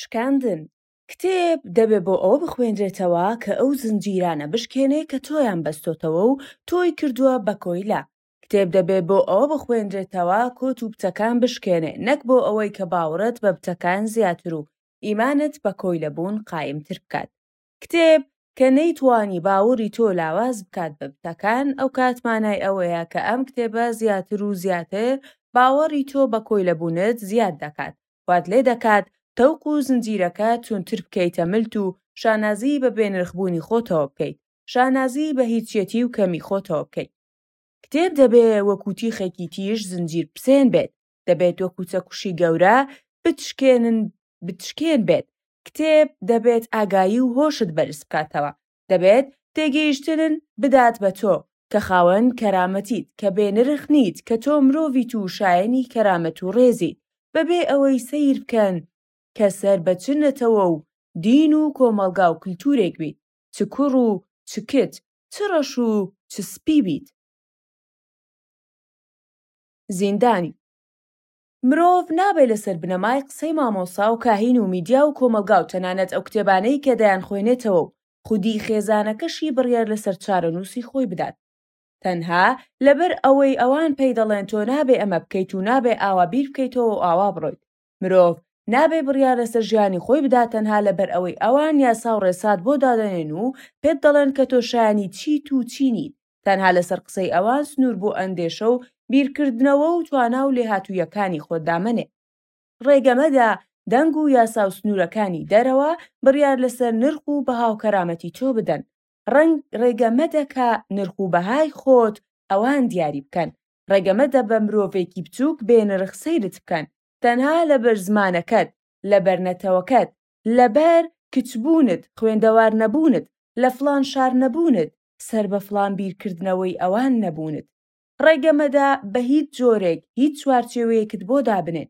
شکاندن، کتێب دەبێ بۆ ئەوە بخوێنرێتەوە کە ئەو زنجیرانە بشکێنێ کە تۆیان بەستۆتەوە و تۆی کردووە بە کۆیلە. کتێب دەبێ بۆ ئەوە بخوێنرێتەوە کۆت و بتەکان بشکێنێ نەک بۆ ئەوەی کە باوڕت بە بتەکان زیاتر و ئیمانت بە کۆیلەبوون قایمتر بکات. کتێب کە نەیتوانی باوەڕی تۆ لاواز بکات بە بتەکان، ئەو کات مانای ئەوەیە کە ئەم کتێبە زیاتر و زیاتر باوەڕی تۆ بە کۆیلەبوونت زیاد دەکات، وات لێ دەکات تەوق و زنجیرەکە توندتر بکەیتە ملت و شانازی بە بێنرخبوونی خۆتەوە بکەیت، شانازی بە هیچیەتی و کەمی خۆتەوە بکەیت. کتێب دەبێ وەکوو تیخێکی تیژ زنجیرپسێن بێت، دەبێت وەکو چەکوشی گەورە بتشکێنن بتشکێن بێت کتێب دەبێت ئاگایی و هۆشت بەرز بکاتەوە دەبێت تێگەیشتنن بدات بە تۆ کە خاوەن کەرامەتیت کە بێ نرخ نیت کە تۆ مرۆڤیت و شایەنی کەرامەت و ڕێزیت بەبێ ئەوەی سەیر بکەن کە سەر بە چ نەتەوە و دین و کۆمەڵگا و کلتورێک بیت چ کوڕ و چ کچ چ ڕەش و چ سپی بیت. زیندانی مرۆڤ نابێ لەسەر بنەمای قسەی مامۆسا و کاهین و میدیا و کۆمەڵگا و تەنانەت ئەو کتێبانەی کە دەیانخوێنێتەوە و خودی خێزانەکەشی بڕیار لەسەر چارەنووسی خۆی بدات تەنها لەبەر ئەوەی ئەوان پێی دەڵێن تۆ نابێ ئەمە بکەیت و نابێ ئاوا بیر بکەیتەوە و ئاوا بڕۆیت مرۆڤ نابێ بڕیار لەسەر ژیانی خۆی بدات تەنها لەبەر ئەوەی ئەوان یاسا و ڕێسات بۆ دادەنێن و پێت دەڵێن کە تۆ شایەنی چیت و چی نیت، تەنها لەسەر قسەی ئەوان سنوور بۆ ئەندێشە و بیرکردنەوە و توانا و لێهاتووییەکانی خۆت دامەنێ. ڕێگە مەدە دەنگ و یاسا و سنوورەکانی دەرەوە بڕیار لەسەر نرخ و بەها و کەرامەتی تۆ بدەن. ڕێگە مەدە کە نرخ و بەهای خۆت ئەوان دیاری بکەن، ڕێگەمەدە بە مرۆڤێکی بچووک بێ نرخ سەیرت بکەن، تەنها لەبەر زمانەکەت، لەبەر نەتەوەکەت، لەبەر کچ بوونت، خوێندەوار نەبوونت، لە فڵان شار نەبوونت، سەر بە فڵان بیرکردنەوەی ئەوان نەبوونت. ڕێگەمەدە بە هیچ جۆرێک هیچ چوارچێوەیەکت بۆ دابنێن.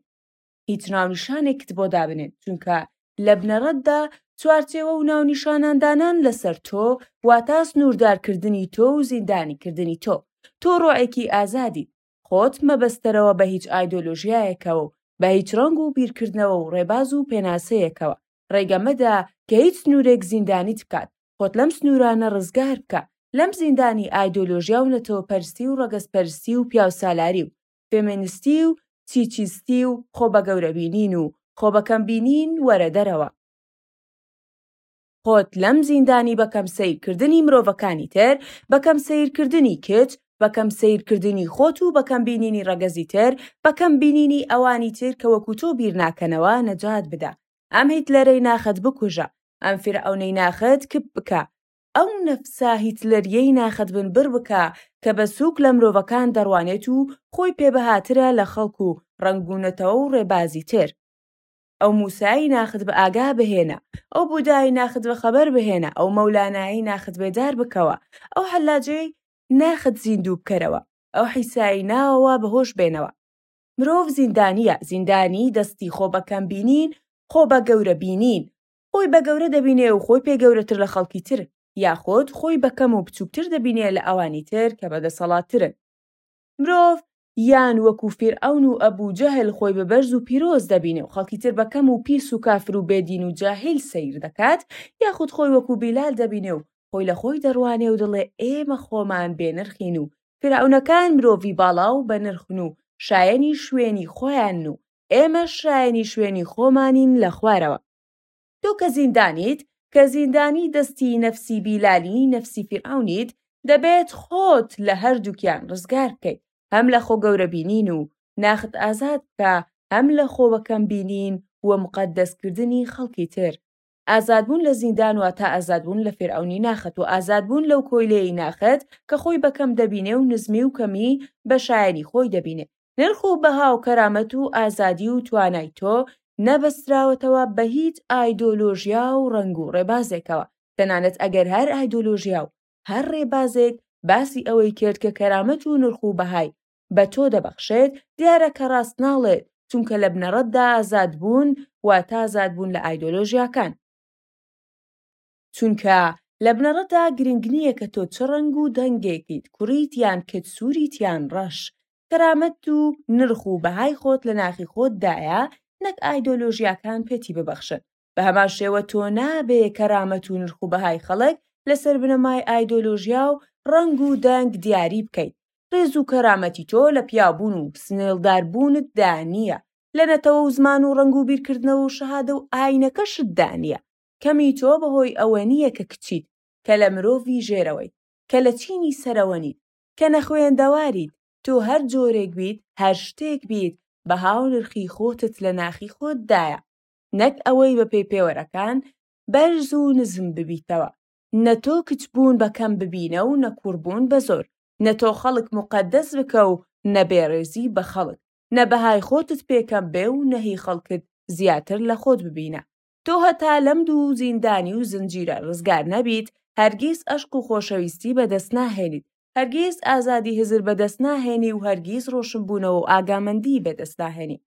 هیچ ناونیشانێکت بۆ دابنێن چونکە لە بنەڕەتدا چوارچێوە و ناونیشاناندانان لەسەر تۆ واتا سنووردارکردنی تۆ و زیندانیکردنی تۆ تۆ ڕۆعێکی ئازادیت خۆت مەبەستەرەوە بە هیچ ئایدۆلۆژیایەکەوە و بە هیچ ڕەنگ و بیرکردنەوە و ڕێباز و پێناسەیەکەوە ڕێگە مەدە کە هیچ سنوورێک زیندانیت بکات خۆت لەم سنوورانە ڕزگار بکە لەم زیندانی ئایدۆلۆژیا و نەتەوەپەرستی و ڕەگەزپەرستی و پیاوسالاری و فێمێنستی و چیچیستی و خۆ بە گەورە بینین و خۆ بە کەم بینین وەرە دەرەوە خۆت لەم زیندانی بە کەم سەیر کردنی مرۆڤەکانی تر بە کەم سەیر کردنی کچ بە کەم سەیر کردنی خۆت و بە کەم بینینی ڕەگەزی تر بە کەم بینینی ئەوانی تر کە وەکو تۆ بیر ناکەنەوە نەجات بدە ئەم هیتلەرەی ناخت بکوژە ئەم فیرعەونەی ناخت کپ بکە ئەو نەفسە هیتلەریەی ناخدبن بر بکا کە بە سوک لە مرۆڤەکان دەڕوانێت و خۆی پێ بەهاترە لە خەڵک و ڕەنگ و نەتەوە و ڕێبازی تر. ئەو موسای ناخدب ئاگا بهێنە، ئەو بودای ناخدب خەبەر بهێنە، ئەو مەولانایەی ناخد بێدار بکەوە، ئەو حەلاجەی ناخد زیندوو بکەرەوە، ئەو حیسای ناوەوە بە هۆش بێنەوە. مرۆڤ زیندانیە، زیندانی دەستی خۆ بە کەم بینین، خۆ بە گەورە بینین، خۆی بە گەورە دەبینێ و خۆی پێ گەورەتر لە خەڵکی تر، یاخود خۆی بە کەم و بچووکتر دەبینێ لە ئەوانی تر کە بە دەسەڵاتترن. مرۆڤ یان وەکو فیرعەون و ئەبو جەهل خۆی بە بەرز و پیرۆز دەبینێ و خەڵکی تر بە کەم و پیس و کافر و بێ دین و جاهیل سەیر دەکات، یاخود خۆی وەکو بیلال دەبینێ و خۆی لە خۆی دەڕوانێ و دەڵێ ئێمە خۆمان بێ نرخین و فیرعەونەکان مرۆڤی باڵا و بە نرخن و شایەنی شوێنی خۆیانن و ئێمەش شایەنی شوێنی خۆمانین لە خوارەوە تۆ کە زیندانیت کە زیندانی دەستی نەفسی بیلالی نەفسی فیرعەونیت دەبێت خۆت لە هەردووکیان ڕزگار بکەیت هەم لە خۆ گەورە بینین و ناخت ئازاد بکە هەم لە خۆ بەکەم بینین و مقەدەس کردنی خەڵکی تر ئازادبوون لە زیندان واتە ئازادبوون لە فیرعەونی ناخت و ئازادبوون لەو کۆیلەیەی ناخت کە خۆی بە کەم دەبینێ و نزمی و کەمی بە شایەنی خۆی دەبینێ. نرخ و بەها و کەرامەت و ئازادی و توانای تۆ نەبەستراوەتەوە بە هیچ ئایدۆلۆژیا و ڕەنگ و ڕێبازێکەوە، تەنانەت ئەگەر هەر ئایدۆلۆژیا و هەر ڕێبازێک باسی ئەوەی کرد کە کەرامەت و نرخ و بەهای بە تۆ دەبەخشێت، دیارە کە ڕاست ناڵێت، چونکە لە بنەڕەتدا ئازاد بوون واتە ئازاد بوون لە ئایدۆلۆژیاکان. چونکە لە بنەڕەتدا گرنگ نییە کە تۆ چ ڕەنگ و دەنگێکیت، کوڕیت یان کچ، سووریت یان ڕەش، کەرامەت و نرخ و بەهای خۆت لە ناخی خۆتدایە، نەک ئایدۆلۆژیاکان پێتی ببەخشن، بەهەمان شێوە تۆ نابێ کەرامەت و نرخ و بەهای خەڵک لەسەر بنەمای ئایدۆلۆژیا و ڕەنگ و دەنگ دیاری بکەیت ڕێز و کەرامەتی تۆ لە پیاوبوون و سنێلداربوونتدا نییە لە نەتەوە و زمان و ڕەنگ و بیرکردنەوە و شەهادە و ئاینەکەشتدا نییە کەمی تۆ بەهۆی ئەوە نییە کە کچیت کە لە مرۆڤی ژێرەوەیت کە لە چینی سەرەوە نیت کە نەخوێندەواریت تۆ هەر جۆرێک بیت هەر شتێک بیت بەها و نرخی خۆتت لە ناخی خۆتدایە نەک ئەوەی بەپێی پێوەرەکان بەرز و نزم ببیتەوە، نە تۆ کچ بوون بە کەم ببینە و نە کوڕ بوون بە زۆر، نە تۆ خەڵک موقەدەس بکە و نە بێڕێزی بە خەڵک، نە بەهای خۆتت پێ کەم بێ و نە هی خەڵکت زیاتر لە خۆت ببینە. تۆ هەتا لەم دوو زیندانی و زنجیرە ڕزگار نەبیت، هەرگیز ئەشق و خۆشەویستی بەدەست ناهێنیت، هەرگیز ئازادی هزر بەدەست ناهێنی و هەرگیز ڕۆشنبوونەوە و ئاگامەندیی بەدەست ناهێنی.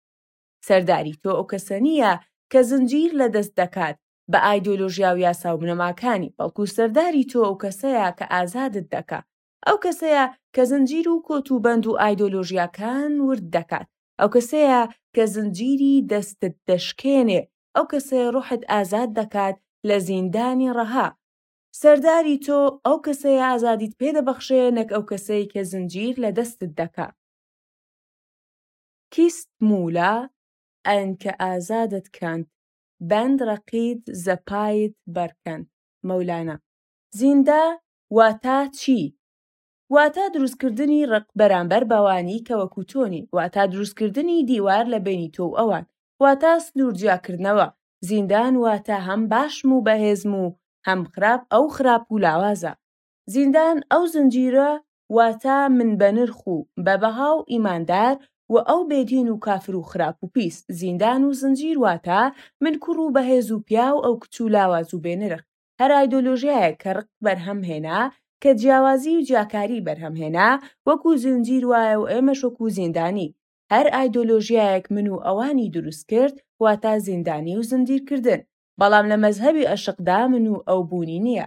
سەرداری تۆ ئەو کەسە نییە کە زنجیر لە دەست دەکات بە ئایدۆلۆژیا و یاسا و بنەماکانی، بەڵکو سەرداری تۆ ئەو کەسەیە کە ئازادت دەکا، ئەو کەسەیە کە زنجیر و کۆت و بەند و ئایدۆلۆژیاکان ورد دەکات، ئەو کەسەیە کە زنجیری دەستت دەشکێنێ، ئەو کەسەیە ڕۆحت ئازاد دەکات لە زیندانی ڕەها، سەرداری تۆ ئەو کەسەیە ئازادیت پێ دەبەخشێ نەک ئەو کەسەی کە زنجیر لە دەستت دەکا. کیست مولا ئەن کە ئازادت کەند بەند ڕەقید زە پاید بەر کەند، مەولانا. زیندە واتا چی؟ واتا دروستکردنی ڕق بەرامبەر بەوانی کە وەکو تۆ نین، واتا دروستکردنی دیوار لە بەینی تۆ و ئەوان، واتا سنوور جیاکردنەوە، زیندان واتا هەم باشم و بەهێزم و هەم خراپ ئەو خراپ و لاوازە، زیندان ئەو زنجیرە واتە من بەنرخ و بەبەها و ئیماندار و ئەو بێدین و کافر و خراپ و پیس زیندان و زنجیر واتە من کوڕ و بەهێز و پیا و ئەو کچ و لاواز و بێنرخ هەر ئایدۆلۆژیایەک کە ڕق بەرهەم هێنا کە جیاوازی و جیاکاری بەرهەم هێنا وەکو زنجیر وایە و ئێمەش وەکو زیندانی هەر ئایدۆلۆژیایەک من و ئەوانی دروست کرد واتە زیندانی و زنجیرکردن بەڵام لە مەزهەبی ئەشقدا من و ئەو بوونی نییە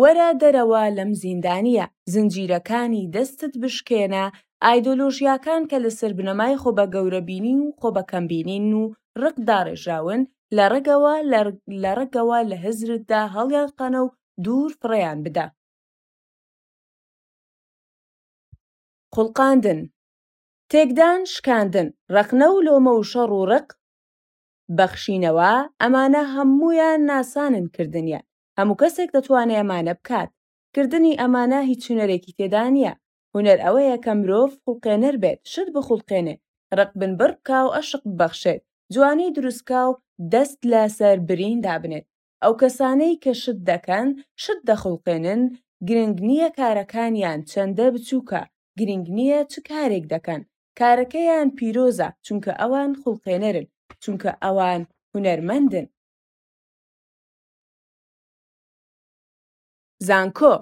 وەرە دەرەوە لەم زیندانیە زنجیرەکانی دەستت بشکێنە ئایدۆلۆژیاکان کە لەسەر بنەمای خۆ بە گەورە بینین و خۆ بە کەم بینین و ڕق داڕێژراون لە ڕەگەوە لە ڕەگەوە لە هزرتدا هەڵیان قەنە و دوور فڕێیان بدە خوڵقاندن تێکدان شکاندن ڕەخنە و لۆمە و شەڕ و ڕق بەخشینەوە ئەمانە هەموویان ناسانن کردنیان هەموو کەسێک دەتوانێ ئەمانە بکات کردنی ئەمانە هیچ هونەرێکی تێدا نیە هونەر ئەوەیە کە مرۆڤ خوڵقێنەر بێت شت بخوڵقێنێ ڕق بن بڕ بکا و ئەشق ببەخشێت جوانی دروست بکا و دەست لە سەر برین دابنێت ئەو کەسانەی کە شت دەکەن شت دەخوڵقێنن گرنگ نیە کارەکانیان چەندە بچووکە گرنگ نیە چ کارێک دەکەن کارەکەیان پیرۆزە چونکە ئەوان خوڵقێنەرن چونکە ئەوان هونەرمەندن. زانکۆ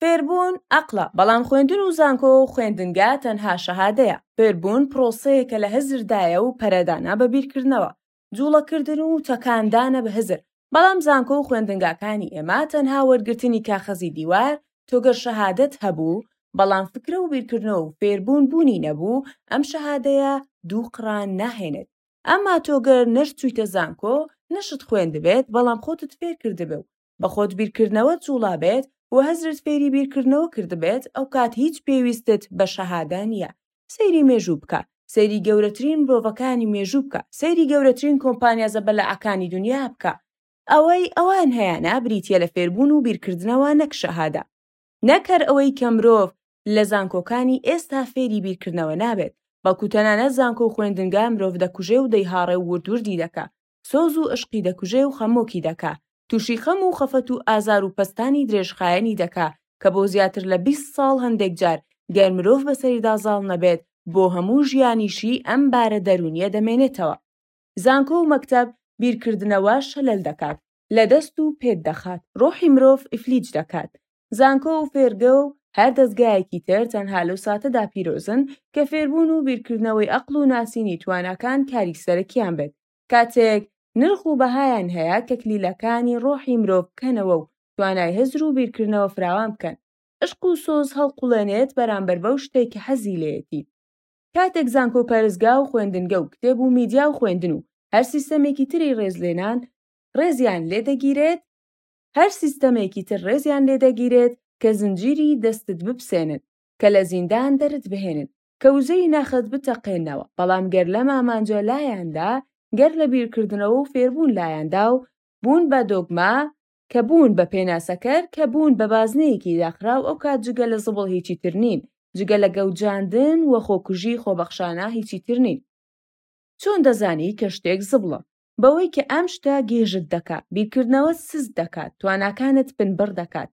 فێربوون ئەقڵە بەڵام خوێندن و زانکۆ و خوێندنگە تەنها شەهادەیە فێربوون پرۆسەیەکە لە هزردایە و پەرەدانا بە بیرکردنەوە جوڵەکردن و تەکاندانە بە هزر بەڵام زانکۆ و خوێندنگاکانی ئێمە تەنها وەرگرتنی کاخەزی دیوار تۆگەر شەهادەت هەبوو بەڵام فکرە و بیرکردنەوە و فێربوون بوونی نەبوو ئەم شەهادەیە دوو قڕان ناهێنێت ئەما تۆ گەر نەشت چویتە زانکۆ نەشت خوێندبێت بەڵام خۆتت فێر کردبێ و بە خۆت بیرکردنەوەت جوڵابێت و هزرت فێری بیرکردنەوە کردبێت ئەوکات هیچ پێویستت بە شەهادە نیە سەیری مێژوو بکە سەیری گەورەترین مرۆڤەکانی مێژوو بکە سەیری گەورەترین کۆمپانیا زەبەلاحەکانی دونیا بکە ئەوەی ئەوان هەیانە بریتیە لە فێربوون و بیرکردنەوە نەک شەهادە. نەک هەر ئەوەی کە مرۆڤ لە زانکۆکانی ئێستا فێری بیرکردنەوە نابێت، بەڵکو تەنانەت زانکۆ و خوێندنگا مرۆڤ دەکوژێ و دەیهاڕێ و ورد وردی دەکا، سۆز و ئەشقی دەکوژێ و خەمۆکی دەکا، تووشی خەم و خەفەت و ئازار و پەستانی درێژخایەنی دەکا کە بۆ زیاتر لە بیست ساڵ هەندێک جار گەر مرۆڤ بەسەریدا زاڵ نەبێت بۆ هەموو ژیانیشی ئەم بارە دەروونییە دەمێنێتەوە. زانکۆ و مەکتەب بیرکردنەوە شەلەل دەکات. لە دەست و پێت دەخات. ڕۆحی مرۆڤ ئیفلیج دەکات. زانکۆ و فێرگە و هەر دەزگایەکی تر تەنها لەو ساتەدا پیرۆزن کە فێربوون و بیرکردنەوەی ئەقڵ و ناسینی تواناکان کاری سەرەکیان بێت. کاتێک نرخ و بەهایان هەیە کە کلیلەکانی ڕۆحی مرۆڤ بکەنەوە و توانای هزر و بیرکردنەوە فراوان بکەن. عەشق و سۆز هەڵقوڵێنێت بەرامبەر بەو شتەی کە حەزی لێیەتی. کاتێک زانکۆو پەرستگاو خوێندنگەو کتێب و میدیاو خوێندن و هەر سیستەمێکی تری ڕێزلێنان ڕێزیان لێدەگیرێت هەر سیستەمێکی تر ڕێزیان لێدەگیرێت کە زنجیری دەستت بپسێنن کە لە زیندان دەرت بهێنن کە وزەی ناخت بتەقێنەوە بەڵام گەر لەم ئامانجە لایاندا گەر لە بیرکردنەوە و فێربوون لایاندا و بوون بە دۆگما کە بوون بە پێناسەکەر، کە بوون بە بازنەیەکی داخراو ئەوکات جگە لە زبڵ هیچی تر نین، جگە لە گەوجاندن و خۆکوژی خۆبەخشانە هیچی تر نین. چۆن دەزانی کە شتێک زبڵە؟ بەوەی کە ئەم شتە گێژت دەکا، بیرکردنەوەت سست دەکات، تواناکانت بنبڕ دەکات،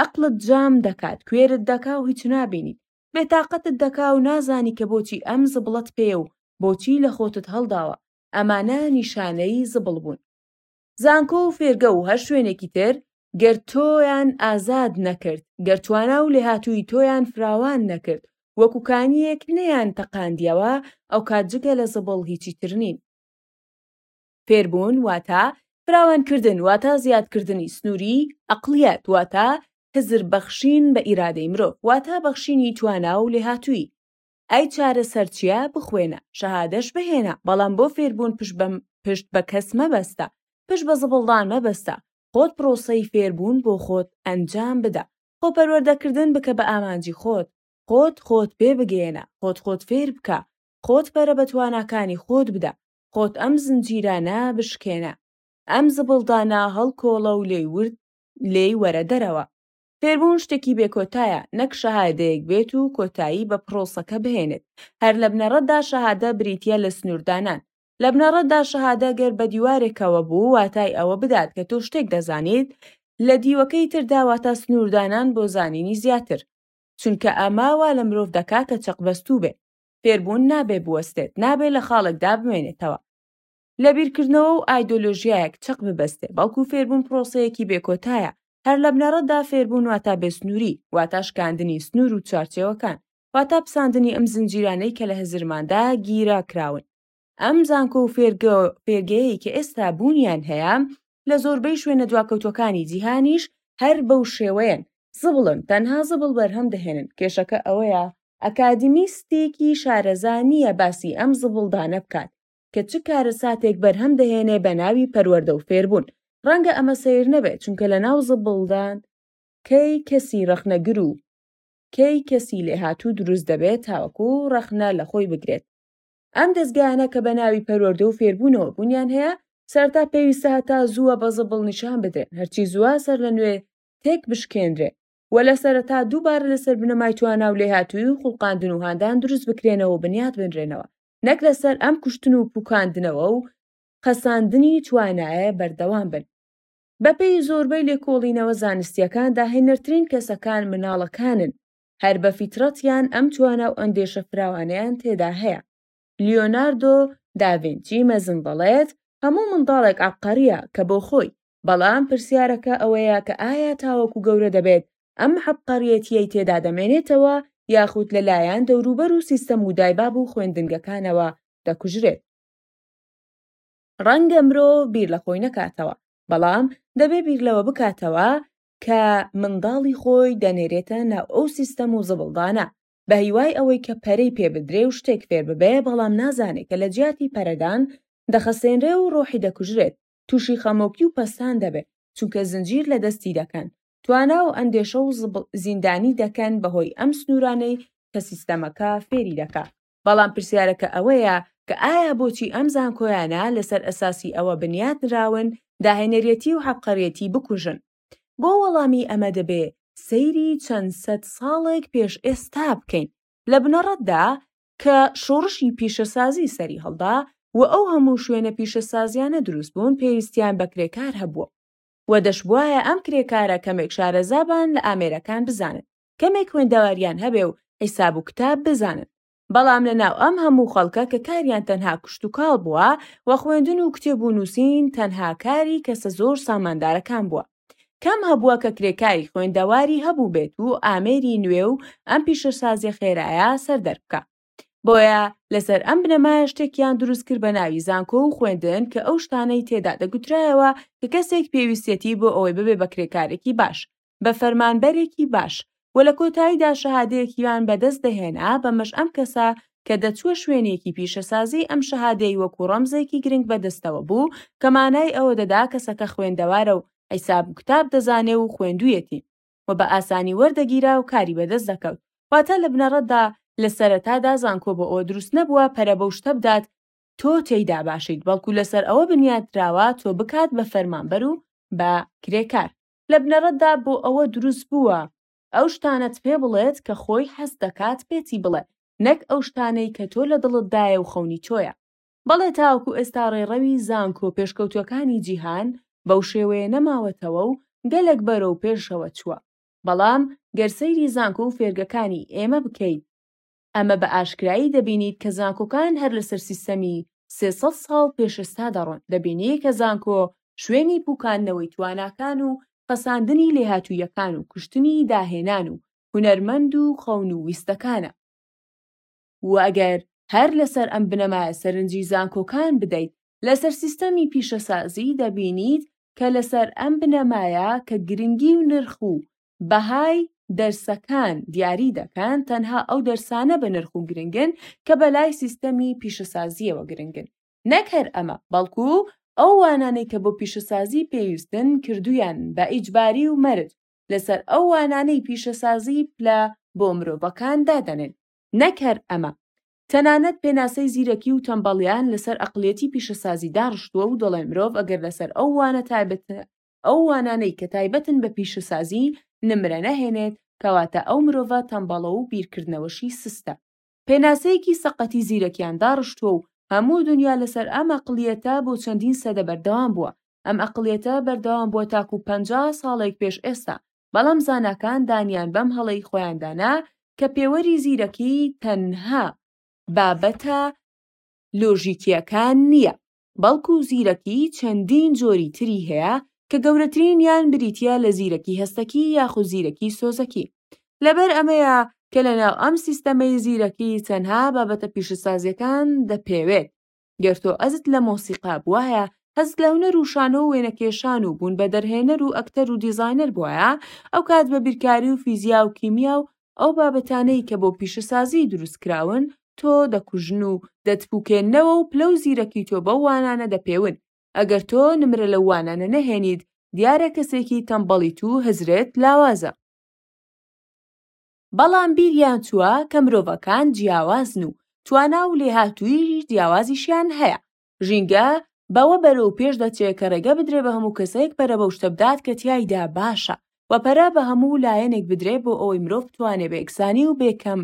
عەقڵت جام دەکات، کوێرت دەکا و هیچ نابینیت، بێتاقەتت دەکا و نازانی کە بۆچی ئەم زبڵەت پێیە و بۆچی لە خۆتت هەڵداوە، ئەمانە نیشانەی زبڵ بوون. زانکۆ و فێرگە و هەر شوێنێکی تر، گەر تۆیان ئازاد نەکرد، گەر توانا و لێهاتوویی تۆیان فراوان نەکرد، وەکو کانییەک نەیانتەقاندیەوە، ئەوکات جگە لە زبڵ هیچی تر نین. فێربوون واتە فراوانکردن، واتە زیادکردنی سنووری ئەقڵیەت، واتە هزر بەخشین بە ئیرادەی مرۆڤ، واتە بەخشینی توانا و لێهاتوویی. ئەی چارەسەر چیە بخوێنە شەهادەش بهێنە بەڵام بۆ فێربوون پشت بە پشت بە کەس مەبەستە پشت بە زبڵدان مەبەستە خۆت پرۆسەی فێربوون بۆ خۆت ئەنجام بدە خۆ پەروەردەکردن بکە بە ئامانجی خۆت خۆت خۆت پێ بگەیەنە خۆت خۆت فێر بکە خۆت پەرە بە تواناکانی خۆت بدە خۆت ئەم زنجیرانە بشکێنە ئەم زبڵدانە هەڵکۆڵە و لێی ورد لێی وەرە دەرەوە. فێربوون شتێکی بێکۆتایە نەک شەهادەیەک بێت و کۆتایی بە پڕۆسەکە بهێنێت هەر لە بنەڕەتدا شەهادە بریتیە لە سنووردانان لە بنەڕەتدا شەهادە گەر بە دیوارێکەوە بوو واتای ئەوە بدات کە تۆ شتێک دەزانیت لە دیوەکەی تردا واتە سنووردانان بۆ زانینی زیاتر چونکە ئەمە وا لە مرۆڤ دەکا کە چەقبەستوو بێ فێربوون نابێ بوەستێت نابێ لە خاڵێکدا بمێنێتەوە لە بیرکردنەوە و ئایدۆلۆژیایەک چەق ببەستێ، بەڵکو فێربوون پرۆسەیەکی بێکۆتایە، هەر لە بنەڕەتدا فێربوون واتا بێسنووری، واتا شکاندنی سنوور و چوارچێوەکان، واتا پساندنی ئەم زنجیرانەی کە لە هزرماندا گیرا کراون. ئەم زانکۆ و فێرگە و پێگەیەی کە ئێستا بوونیان هەیە، لە زۆربەی شوێنە دواکەوتووەکانی جیهانیش هەر بەو شێوەیەن، زبڵن، تەنها زبڵ بەرهەم دەهێنن، کێشەکە ئەوەیە ئەکادیمیستێکی شارەزا نییە باسی ئەم زبڵدانە بکات، کە چ کارەساتێک بەرهەم دەهێنێ بە ناوی پەروەردە و فێربوون ڕەنگە ئەمە سەیر نەبێ چونکە لە ناو زبڵدان کەی کەسی ڕەخنەگر و کەی کەسی لێهاتوو دروست دەبێت تاوەکو ڕەخنە لە خۆی بگرێت ئەم دەستگایانە کە بە ناوی پەروەردە و فێربوونەوە بوونیان هەیە سەرتا پێویستە هەتا زووە بە زبڵ نیشان بدرێن هەرچی زووە سەر لە نوێ تێک بشکێنرێ و لە سەرەتا دووبارە لەسەر بنەمای توانا و لێهاتووی و خوڵقاندن و هاندان دروست بکرێنەوە بنیات بنرێنەوە نەک لەسەر ئەم کوشتن و پوکاندنەوە و قەساندنی توانایە بەردەوام بن. بەپێی زۆربەی لێکۆڵینەوە زانستیەکان داهێنەرترین کەسەکان مناڵەکانن، هەر بە فیتڕەتیان ئەم توانا و ئەندێشە فراوانەیان تێدا هەیە. لیۆناردۆ داڤینچی مەزن دەڵێت، هەموو منداڵێک عەبقەریە کە بۆ خۆی، بەڵام پرسیارەکە ئەوەیە کە ئایا تاوەکو گەورە دەبێت ئەم عەبقەریەتیەی تێدا دەمێنێتەوە یاخود لە لایەن دەوروبەر و سیستەم و دایباب و خوێندنگەکانەوە دەکوژرێت؟ ڕەنگە مرۆڤ بیر لە خۆی نەکاتەوە، بەڵام دەبێ بیر لەوە بکاتەوە کە منداڵی خۆی دەنێرێتە ناو ئەو سیستەم و زبڵدانە، بە هیوای ئەوەی کە پەرەی پێ بدرێ و شتێک فێر ببێ بەڵام نازانێ کە لە جیاتی پەرەدان دەخەسێنرێ و ڕۆحی دەکوژرێت تووشی خەمۆکی و پەستان دەبێت چونکە زنجیر لە دەستی دەکەن توانا و ئەندێشە و زیندانی دەکەن بەهۆی ئەم سنوورانەی کە سیستەمەکە فێری دەکات بەڵام پرسیارەکە ئەوەیە کە ئایا بۆچی ئەم زانکۆیانە لەسەر ئەساسی ئەوە بنیات نراون داهێنەرێتی و عەبقەرێتی بکوژن بۆ وەڵامی ئەمە دەبێ سەیری چەند سەد ساڵێک پێش ئێستا بکەین لە بنەڕەتدا کە شۆڕشی پیشەسازی سەریهەڵدا و ئەو هەموو شوێنە پیشەسازیانە دروست بوون پێویستیان بە کرێکار هەبووە و دەشبوایە ئەم کرێکارە کەمێک شارەزابان لە ئامێرەکان بزانن، کەمێک خوێندەواریان هەبێ و حیساب و کتاب بزانن. بەڵام لە ناو ئەم هەموو خەڵکە کە کاریان تەنها کشتوکاڵ بووە و خوێندن و کتێب و نووسین تەنها کاری کەسە زۆر ساماندارەکان بووە، کەم هەبووە کە کرێکاری خوێندەواری هەبووبێت و ئامێری نوێ و ئەم پیشەسازیە خێرایە سەردەر بکا. بۆیە لەسەر ئەم بنەمایە شتێکیان دروست کرد بە ناوی زانکۆ و خوێندن کە ئەو شتانەی تێدا دەگوترایەوە کە کەسێک پێویستیەتی بۆ ئەوەی ببێ بە کرێکارێکی باش، بە فەرمانبەرێکی باش، و لە کۆتاییدا شەهادەیەکیان بەدەست دەهێنا، بەمەش ئەم کەسە کە دەچووە شوێنێکی پیشەسازی ئەم شەهادەی وەکوو ڕەمزێکی گرنگ بەدەستەوە بوو کە مانای ئەوە دەدا کەسەکە خوێندەوارە و حیساب و کتاب دەزانێ و خوێندوویەتی و بە ئاسانی وەردەگیرا و کاری بەدەست دەکەوت واتە لە بنەڕەتدا لە سەرەتادا زانکۆ بۆ ئەوە دروست نەبووە پەرە بەو شتە بدات تۆ تێیدا باشیت بەڵکو لەسەر ئەوە بنیاتراوە تۆ بکات بە فەرمانبەر و بە کرێکار لە بنەڕەتدا بۆ ئەوە دروست بووە ئەو شتانەت پێ بڵێت کە خۆی حەز دەکات پێتی بڵێ نەک ئەو شتانەی کە تۆ لە دڵتدایە و خەونی تۆیە. بەڵێ تاوەکو ئێستا ڕێڕەوی زانکۆ پێشکەوتووەکانی جیهان بەو شێوەیە نەماوەتەوە و گەلەک بەرەو پێشەوە چووە بەڵام گەر سەیری زانکۆ و فێرگەکانی ئێمە بکەیت، ئەمە بە ئاشکرایی دەبینیت کە زانکۆکان هەر لەسەر سیستەمی سێ سەد ساڵ پێش ئێستا دەڕۆن، دەبینی کە زانکۆ شوێنی پوکاندنەوەی تواناکان و خەساندنی لێهاتوویەکان و کوشتنی داهێنان و هونەرمەند و خەون و ویستەکانە. و ئەگەر هەر لەسەر ئەم بنەمایە سەرنجی زانکۆکان بدەیت لەسەر سیستەمی پیشەسازی، دەبینیت کە لەسەر ئەم بنەمایە کە گرنگی و نرخ و بەهای دەرسەکان دیاری دەکەن تەنها ئەو دەرسانە بە نرخ و گرنگن کە بەلای سیستەمی پیشەسازیەوە گرنگن نەک هەر ئەمە بەڵکو ئەو وانانەی کە بۆ پیشەسازی پێویستن کردویان بە ئیجباری و مەرج لەسەر ئەو وانانەی پیشەسازی پلە بۆ مرۆڤەکان دادەنێن نەک هەر ئەمە تەنانەت پێناسەی زیرەکی و تەمبەڵیان لەسەر ئەقلیەتی پیشەسازی داڕشتووە و دەڵێن مرۆڤ ئەگەر لەسەر ئەو وانە تایبەتە ئەو وانانەی کە تایبەتن بە پیشەسازی، نمرە نەهێنێت، کەواتە ئەو مرۆڤە تەمبەڵە و بیرکردنەوەشی سستە. پێناسەیەکی سەقەتی زیرەکیان داڕشتووە و هەموو دونیا لەسەر ئەم ئەقڵیەتە بۆ چەندین سەدە بەردەوام بووە. ئەم ئەقڵیەتە بەردەوام بووە تاکوو پەنجا ساڵێک پێش ئێستا، بەڵام زاناکان دانیان بەم هەڵەی خۆیان دانا کە پێوەری زیرەکی تەنها بابەتە لۆژیکییەکان نییە، بەڵکو زیرەکی چەندین جۆری تری هەیە کە گەورەترینیان بریتیە لە زیرەکی هەستەکی یاخود زیرەکی سۆزەکی لەبەر ئەمەیە کە لەناو ئەم سیستەمەی زیرەکی تەنها بابەتە پیشەسازیەکان دەپێوێت گەر تۆ ئەزت لە مۆسیقا بوایە هەست لە هونەر و شانۆ و وێنەکێشان و بوون بە دەرهێنەر و ئەکتەر و دیزاینەر بوایە ئەوکات بە بیرکاری و فیزیا و کیمیا و ئەو بابەتانەی کە بۆ پیشەسازی دروست کراون تۆ دەکوژن و دەتپوکێننەوە و پلە و زیرەکی تۆ بەو وانانە دەپێون، ئەگەر تۆ نمرە لەو وانانە نەهێنیت دیارە کەسێکی تەمبەڵیت و هزرت لاوازە. بەڵام بیریان چووە کە مرۆڤەکان جیاوازن و توانا و لێهاتوویی جیاوازیشیان هەیە، ژینگە بەوە بەرەو پێش دەچێت کە ڕێگە بدرێ بە هەموو کەسێک پەرە بەو شتە بدات کە تیایدا باشە و پەرە بە هەموو لایەنێک بدرێ بۆ ئەوەی مرۆڤ بتوانێ بە یەکسانی و بێ کەم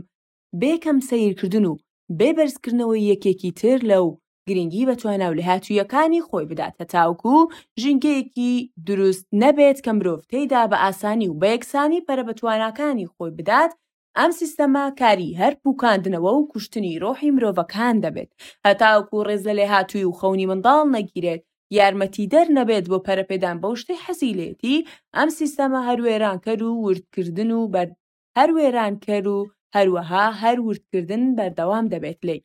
بێ کەم سەیرکردن و بێ بەرزکردنەوەی یەکێکی تر لەو گرنگی بە توانا و لێهاتوویەکانی خۆی بدات هەتاوەکو ژینگەیەکی دروست نەبێت کە مرۆڤ تێیدا بە ئاسانی و بە یەکسانی پەرە بە تواناکانی خۆی بدات ئەم سیستەمە کاری هەر پوکاندنەوە و کوشتنی رۆحی مرۆڤەکان دەبێت هەتاوکو رێز لە لێهاتووی و خەونی منداڵ نەگیرێت یارمەتیدەر نەبێت بۆ پەرەپێدان بەو شتەی حەزی لێتی ئەم سیستەمە هەر وێرانکەر و وردکردن و بەر هەر وێرانکەر و هەروەها هەر وردکردن بەردەوام دەبێت لێی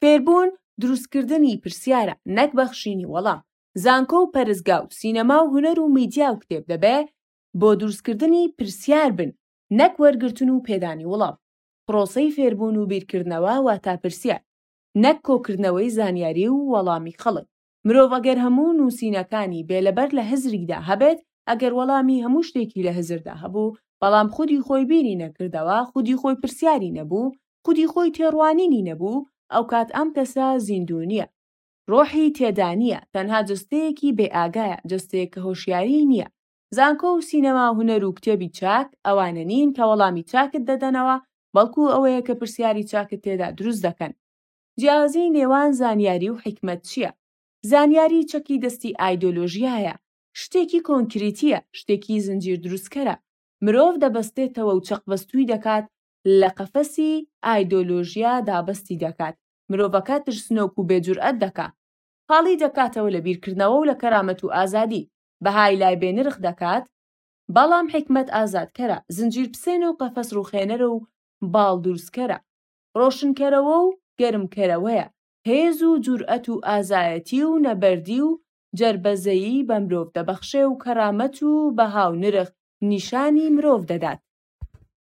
فێربوون دروستکردنی پرسیارە نەک بەخشینی وەڵام زانکۆ و پەرستگا و سینەما و هونەر و میدیا و کتێب دەبێ بۆ دروستکردنی پرسیار بن نەک وەرگرتن و پێدانی وڵام. پڕۆسەی فێربوون و بیرکردنەوە واتا پرسیار، نەک کۆکردنەوەی زانیاری و وەڵامی خەڵک. مرۆڤ ئەگەر هەموو نووسینەکانی بێ لەبەر لە هزریدا هەبێت، ئەگەر وەڵامی هەموو شتێکی لە هزردا هەبوو، بەڵام خودی خۆی بیری نەکردەوە، خودی خۆی پرسیاری نەبوو، خودی خۆی تێڕوانینی نەبوو، ئەوکات ئەم کەسە زیندوو نییە. ڕۆحی تێدا نییە، تەنها جەستەیەکی بێ ئاگایە، جەستەیەک کە هۆشیاریی نییە. زانکۆ و سینەما و هونەر و کتێبی چاک ئەوانە نین کە وەڵامی چاکت دەدەنەوە بەڵکو ئەوەیە کە پرسیاری چاکت تێدا دروست دەکەن جیازی نێوان زانیاری و حیکمەت چییە؟ زانیاری چەکی دەستی ئایدۆلۆژیایە شتێکی کۆنکریتیە شتێکی زنجیر دروستکەرە مرۆڤ دەبەستێتەوە و چەقبەستوی دەکات لە قەفەسی ئایدۆلۆژیا دابەستی دەکات مرۆڤەکە ترسنۆک و بێجورئەت دەکا خاڵی دەکاتەوە لە بیرکردنەوە و لە کەرامەت و ئازادی بەهای لای بێ نرخ دەکات، بەڵام حیکمەت ئازادکەرە، زنجیر پسێنە و قەفەس ڕوخێنەرە و باڵ دروستکەرە، ڕۆشنکەرەوە و گەرمکەرەوەیە، هێز و جورئەت و ئازایەتی و نەبەردی و جەربەزەیی بە مرۆڤ دەبەخشێ و کەرامەت و بەها و نرخ نیشانی مرۆڤ دەدات.